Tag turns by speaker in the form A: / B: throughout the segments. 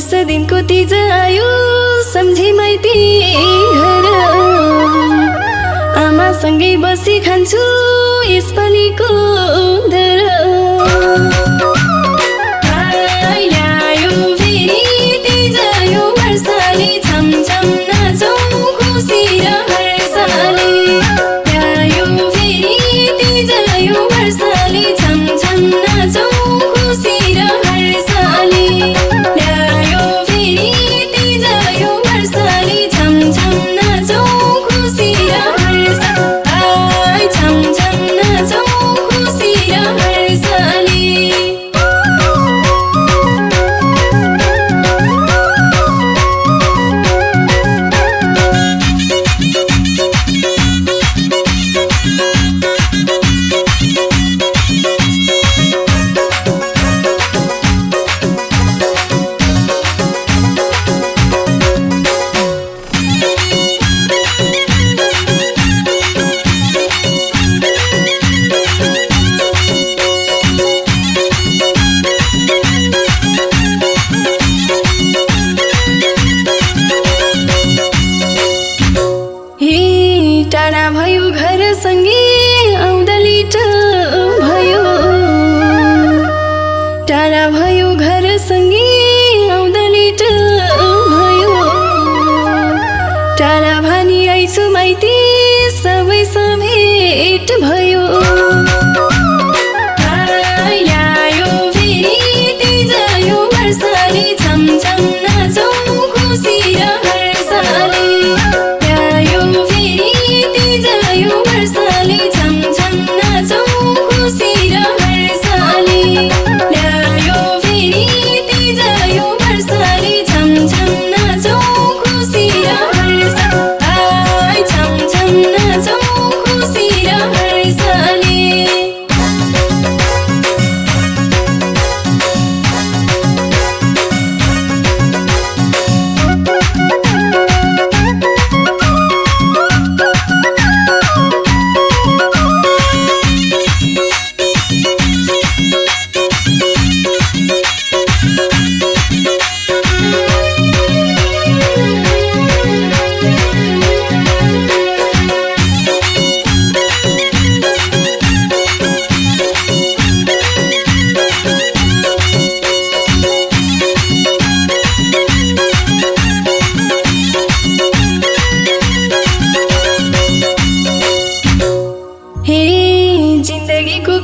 A: वर्ष दिनको तिज आयो सम्झे माइती घर। आमासँगै बसी खान्छु यसपालिको धरा। varsa टाढा भयो घरसँगै आउँदा लिटो भयो टाढा भयो घर सँगै आउँदा लिटो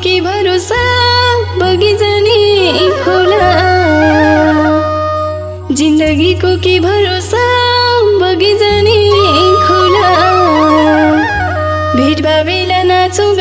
A: के भरोसा? बगिजने खोला। जिन्दगीको के भरोसा? बगिजने खोला। भेटभावेला बेला नाचौँ